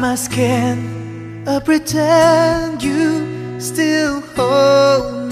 my skin I pretend you still hold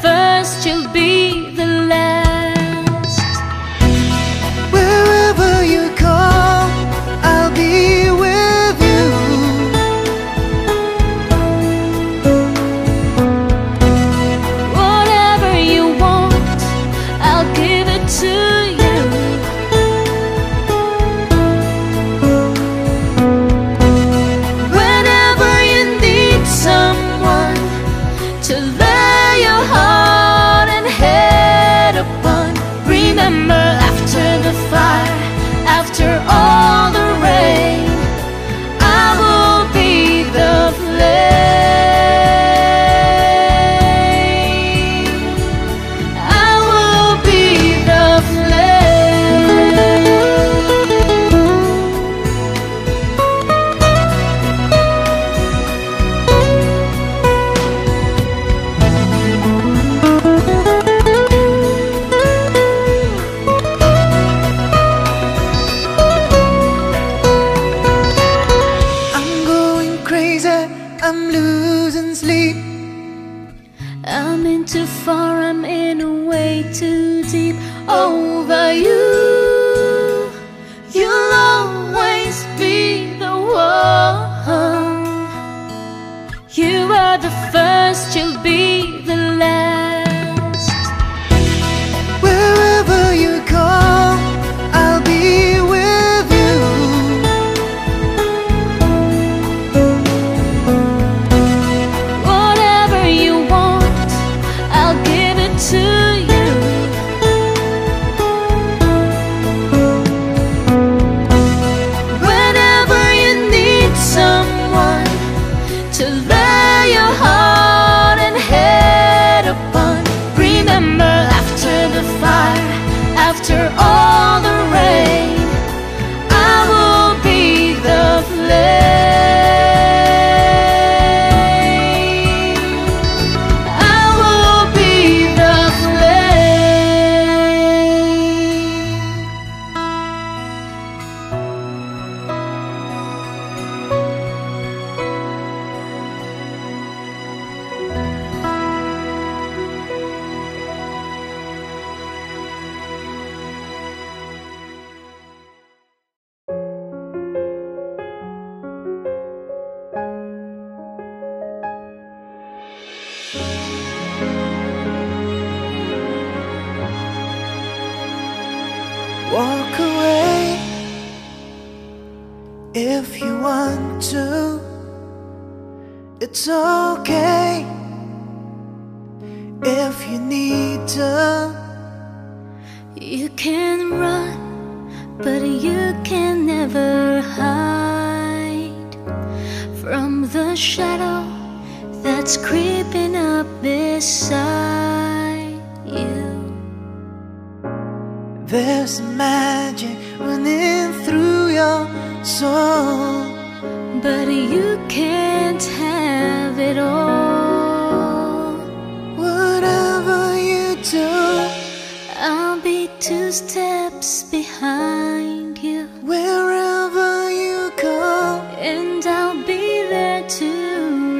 first you'll be over you. If you want to. It's okay if you need to. You can run, but you can never hide from the shadow that's creeping up beside you. There's magic running through your soul, but you can't have it all. Whatever you do, I'll be two steps behind you. Wherever you go, and I'll be there to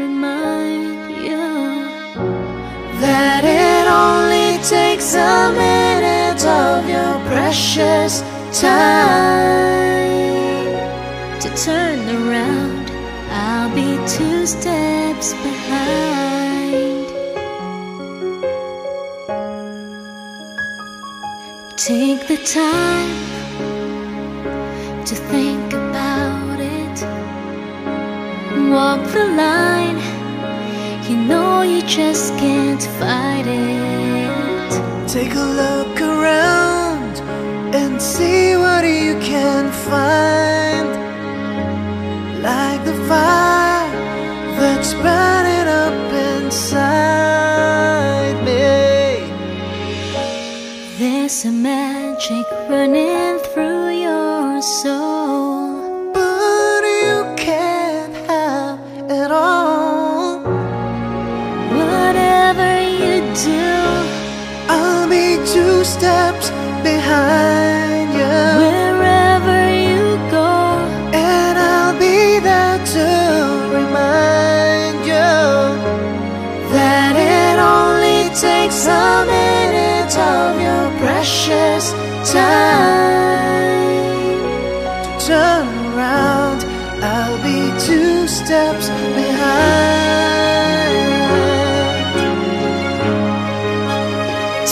remind you that it only takes a minute of your precious time steps behind. Take the time to think about it. Walk the line. You know you just can't fight it. Take a look around and see what you can find. Like the fire inside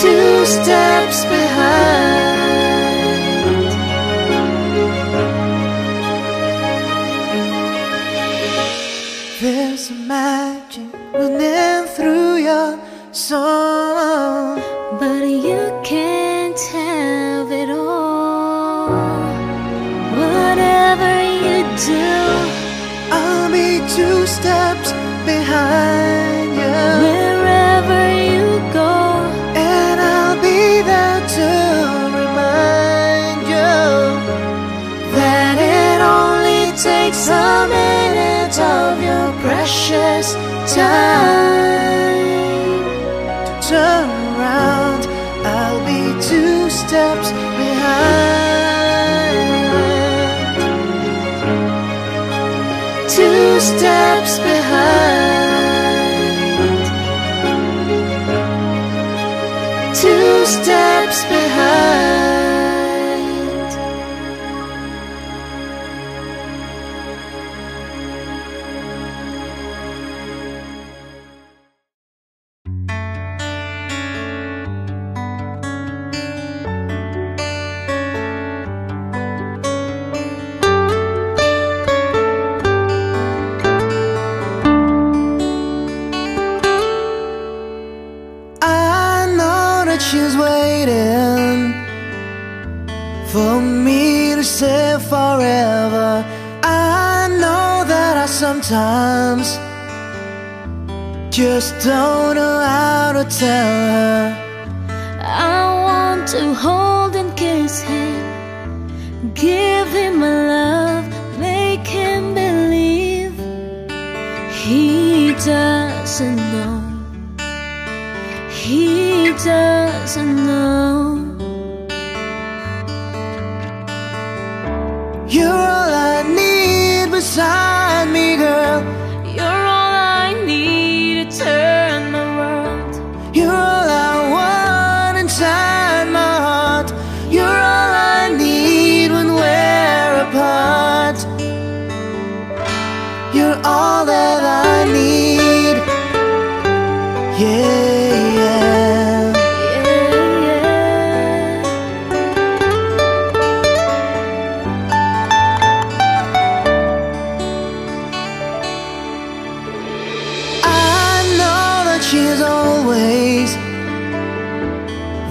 Two steps behind. Time just don't know how to tell her.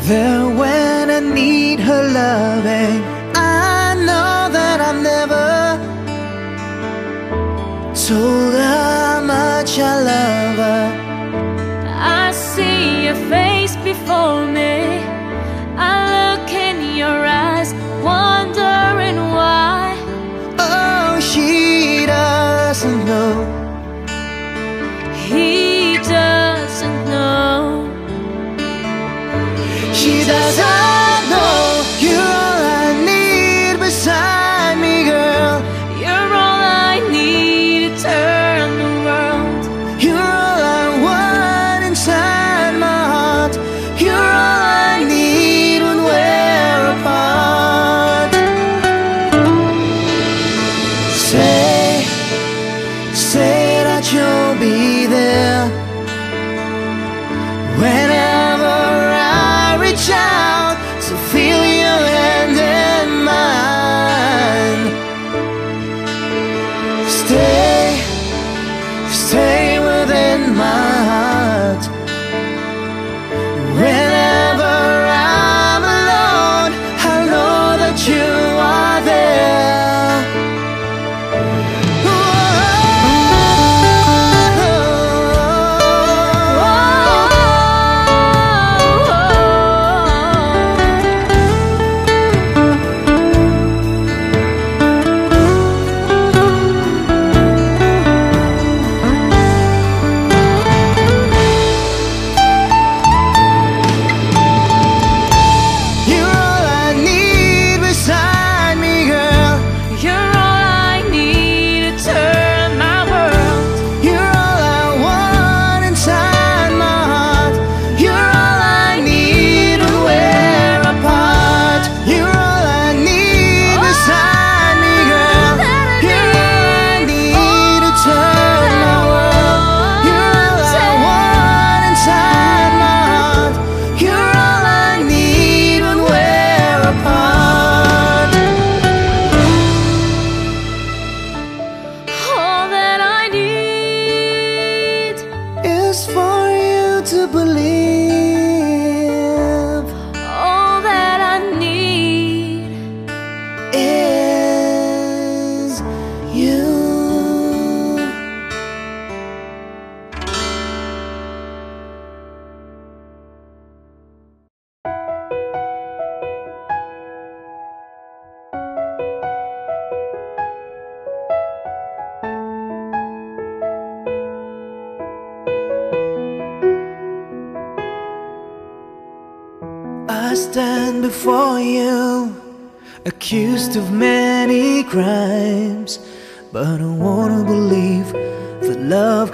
There when I need her loving. I know that I've never told her how much I love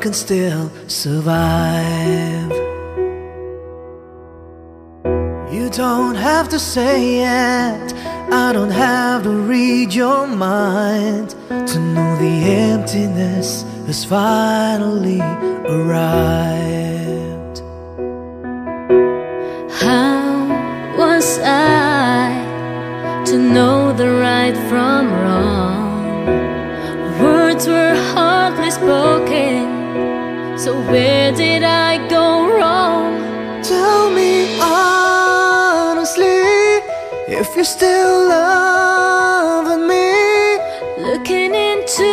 can still survive. You don't have to say it, I don't have to read your mind to know the emptiness has finally arrived. How was I to know the right from wrong? Words were hardly spoken, so where did I go wrong? Tell me honestly if you're still loving me. Looking into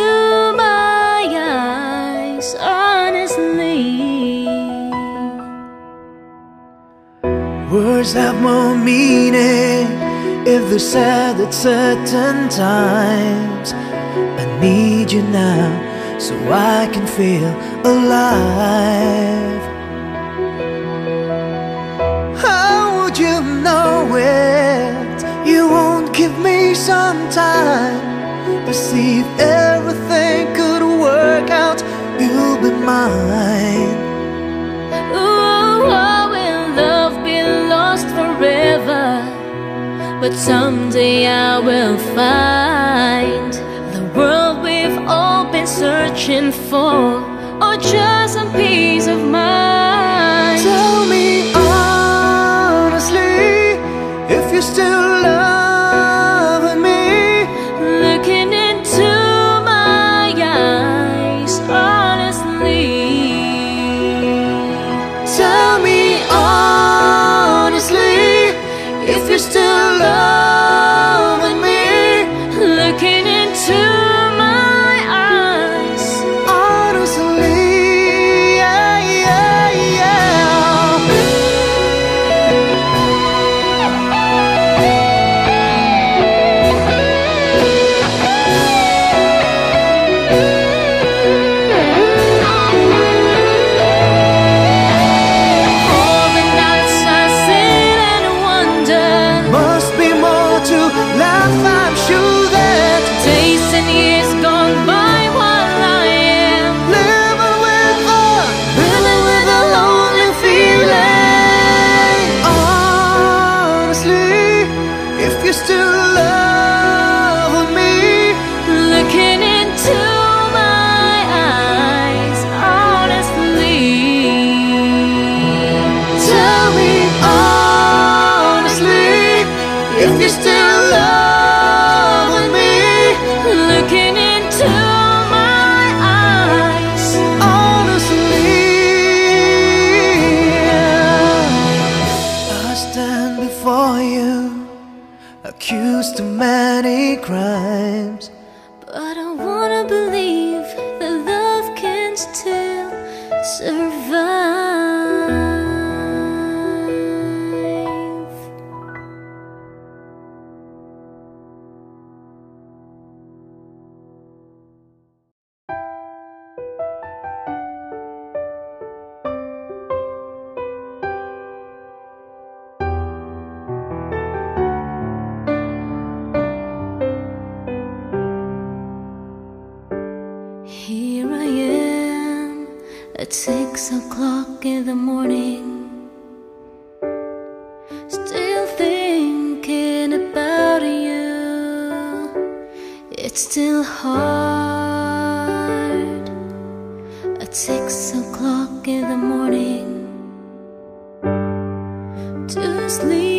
my eyes, honestly. Words have more meaning if they're said at certain times. I need you now so I can feel alive. How would you know it? You won't give me some time to see if everything could work out. You'll be mine. Oh, love be lost forever? But someday I will find the world we've all been searching for, or just some peace of mind. still survive. heart at six o'clock in the morning to sleep.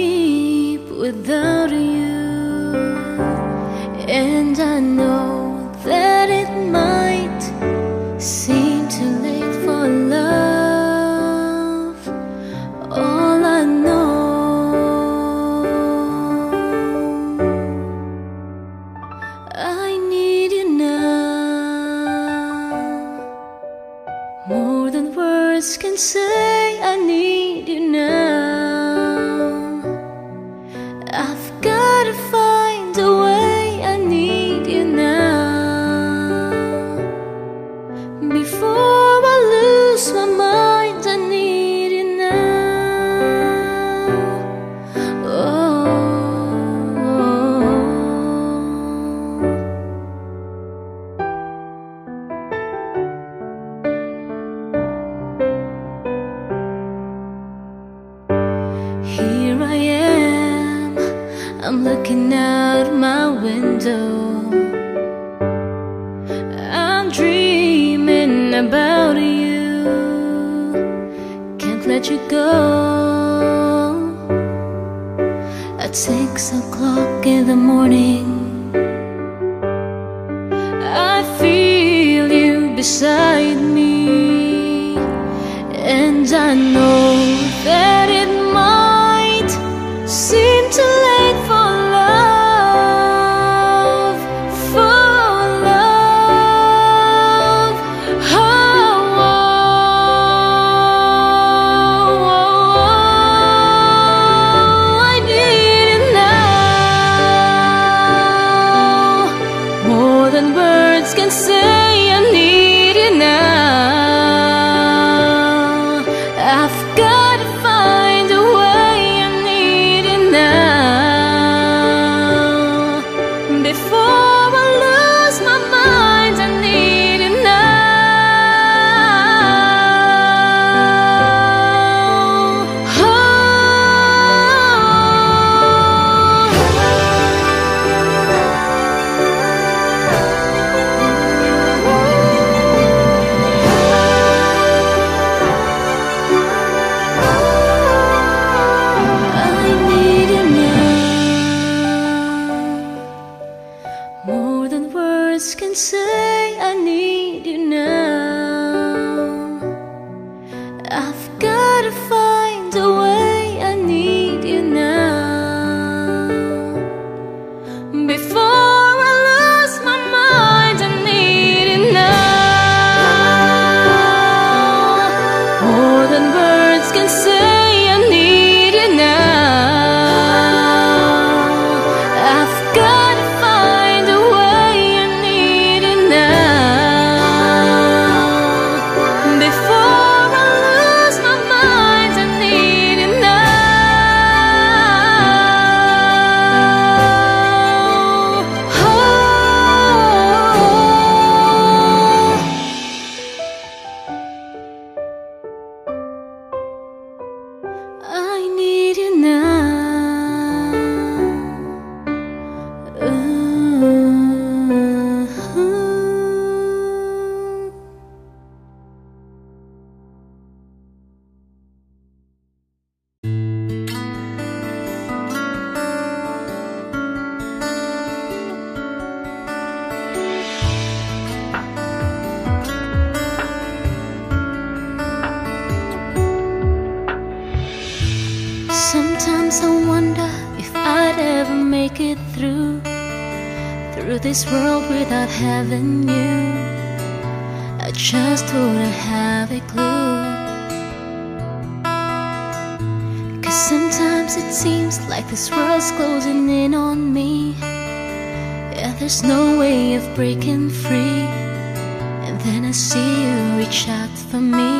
I see you reach out for me.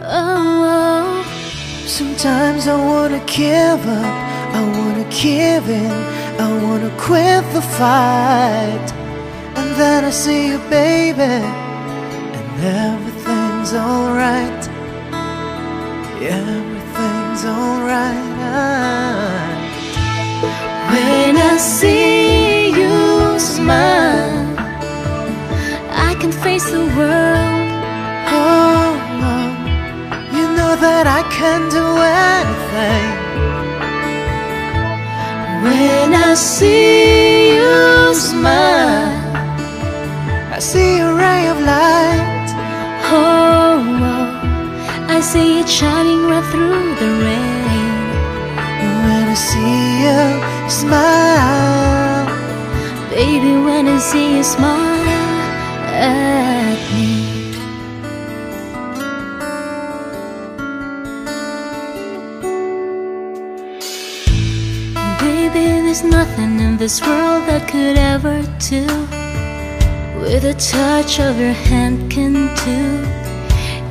Oh, oh. Sometimes I wanna give up. I wanna give in. I wanna quit the fight. And then I see you baby. And everything's alright. Everything's alright. When I see you smile face the world. Oh, oh, you know that I can do anything. When I see you smile, I see a ray of light. oh, oh, I see it shining right through the rain. When I see you smile, Baby, when I see you smile at me. Baby, there's nothing in this world that could ever do with a touch of your hand can do.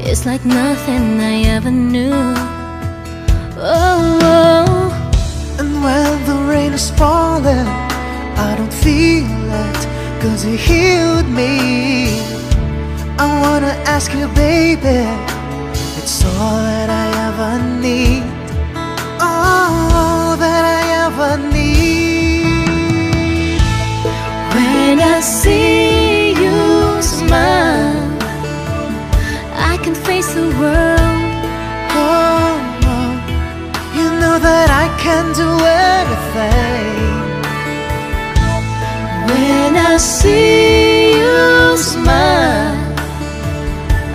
It's like nothing I ever knew. Oh, oh. and when the rain is falling, I don't feel it, cause you healed me. I wanna ask you, baby, it's all that I ever need. All that I ever need. When I see you smile, I can face the world. Oh, oh, you know that I can do anything. When I see you smile,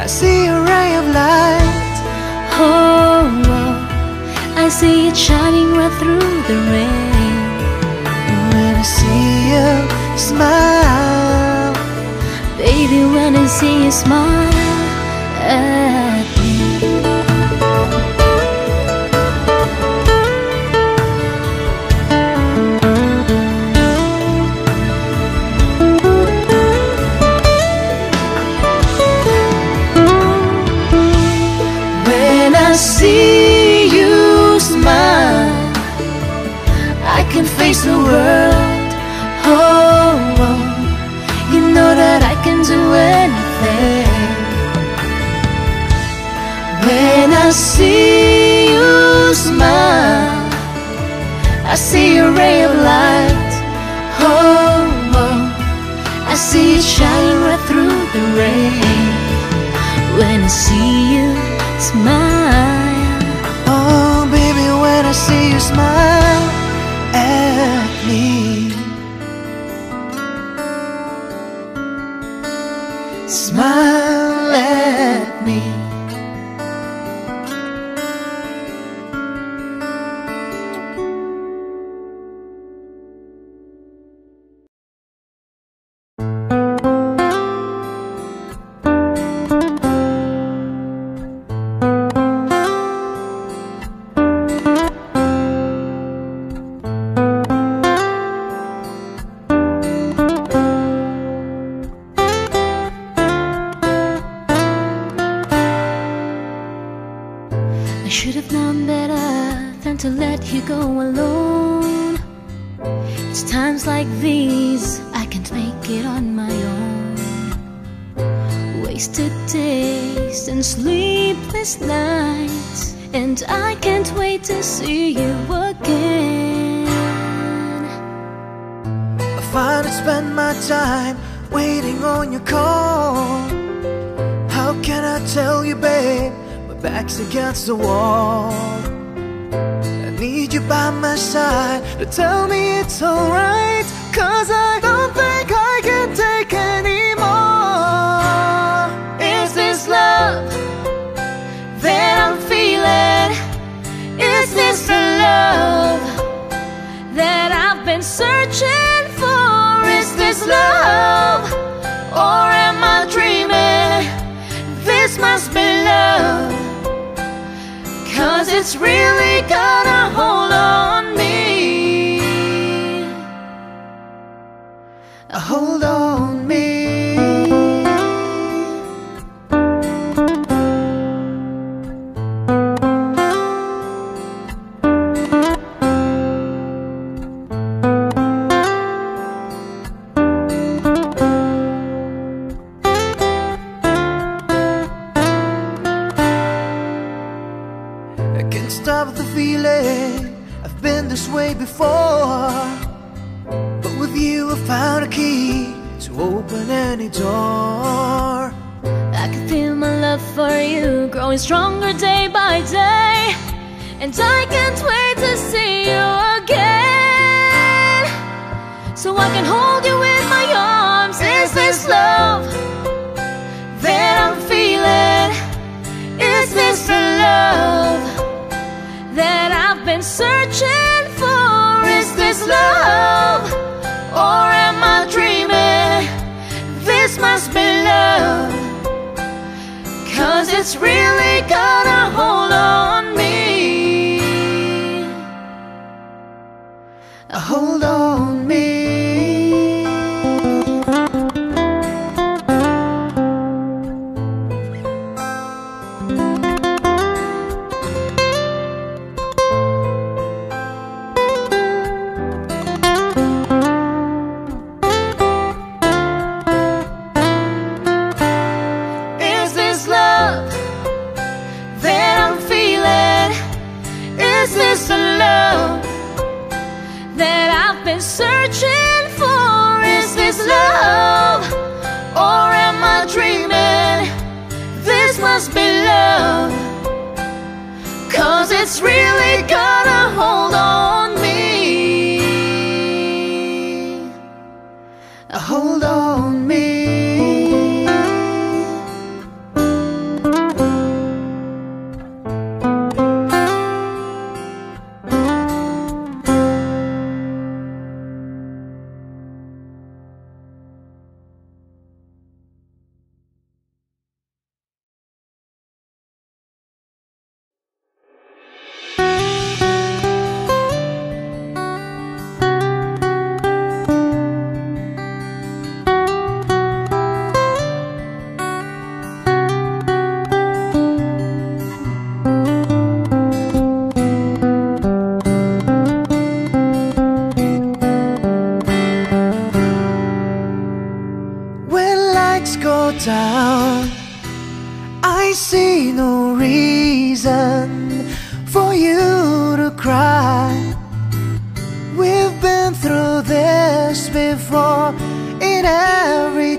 I see a ray of light. oh, oh, I see it shining right through the rain. When I see you smile, Baby, when I see you smile at me. The world. Oh, oh, you know that I can do anything. When I see you smile, I see a ray of light. Oh, oh, I see it shining right through the rain. When I see you smile, oh baby, when I see you smile these I can't make it on my own. Wasted days and sleepless nights, and I can't wait to see you again. I finally spend my time waiting on your call. How can I tell you, babe? My back's against the wall. I need you by my side to tell me it's alright. Cause I don't think I can take anymore. Is this love that I'm feeling? Is this the love that I've been searching for? Is this love or am I dreaming? This must be love. Cause it's really got a hold on hold on me. I can't stop the feeling I've been this way before with you, I found a key to open any door. I can feel my love for you growing stronger day by day. And I can't wait to see you again. So I can hold you in my arms. Is this love that I'm feeling? Is this the love that I've been searching for? Is this love? It's really got searching for? Is this love or am I dreaming? This must be love. Cause it's really gonna hold on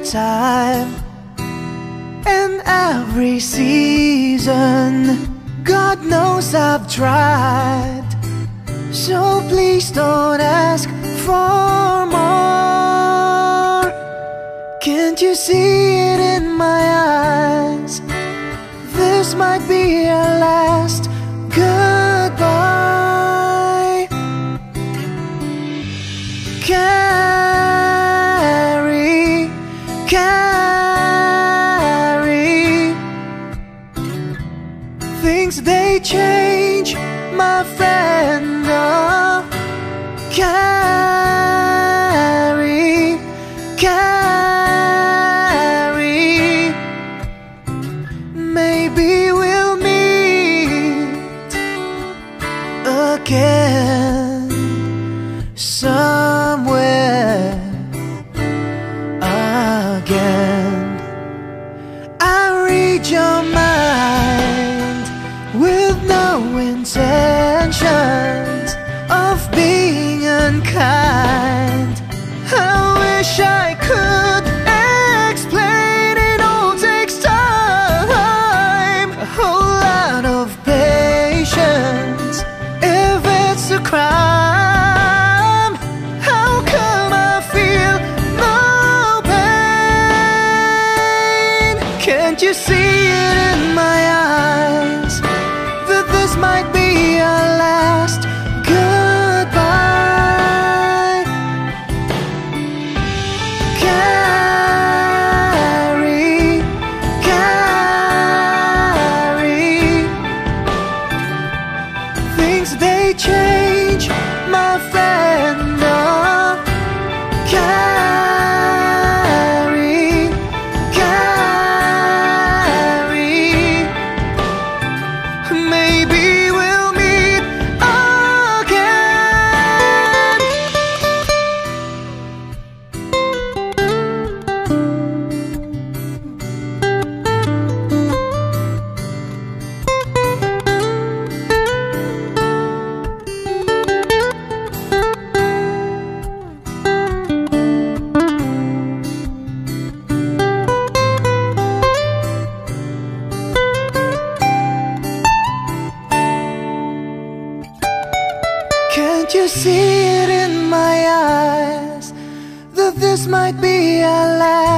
time and every season. God knows I've tried. So please don't ask for more. Can't you see it in my eyes? This might be our last goodbye. You see it in my eyes that this might be our last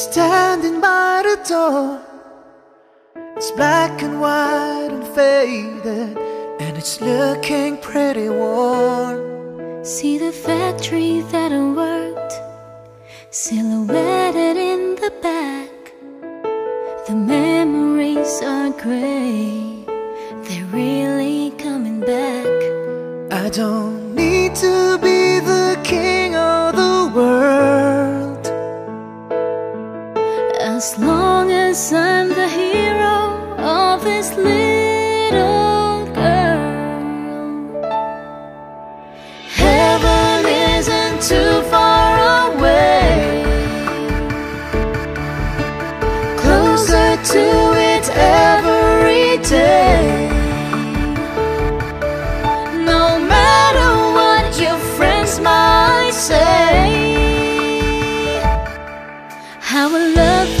standing by the door. It's black and white and faded, and it's looking pretty worn. See the factory that I worked, silhouetted in the back. The memories are gray, they're really coming back. I don't need to love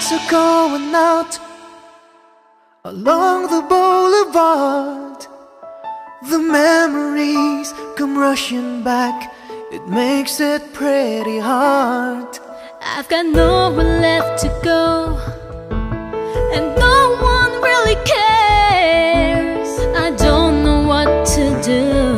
lights are going out along the boulevard. The memories come rushing back. It makes it pretty hard. I've got nowhere left to go, and no one really cares. I don't know what to do,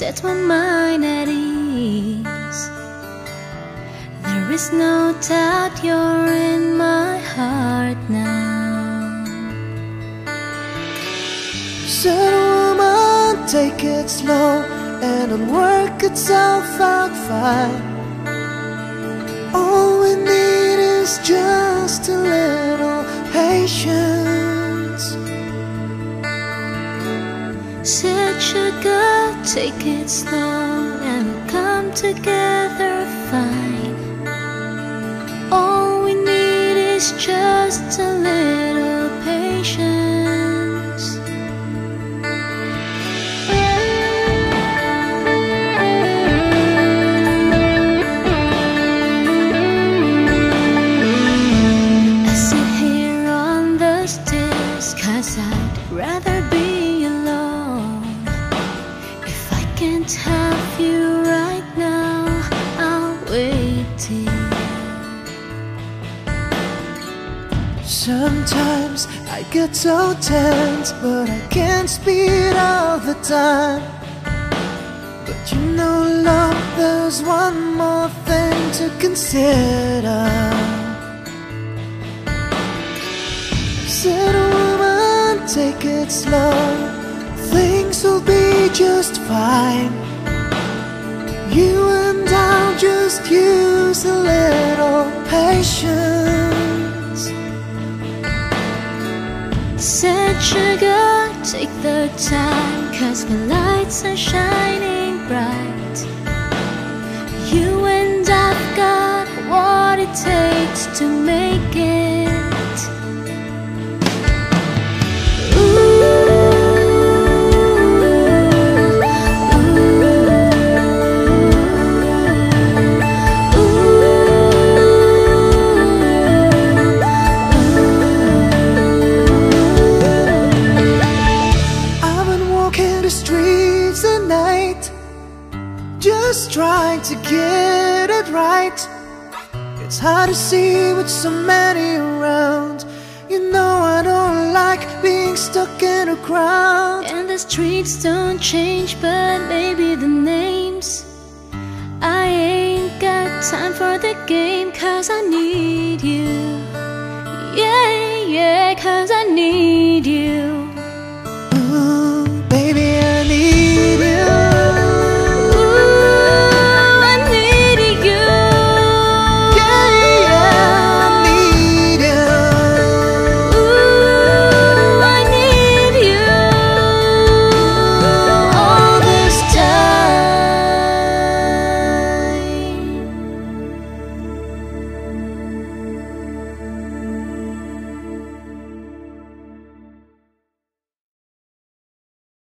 set my mind at ease. There is no doubt you're in my heart now. Said woman, take it slow and it'll work itself out fine. Take it slow and we'll come together fine. All we need is just a little one more thing to consider. Said woman, take it slow. Things will be just fine. You and I'll just use a little patience. Said sugar, take the time, cause the lights are shining bright. Takes to make it.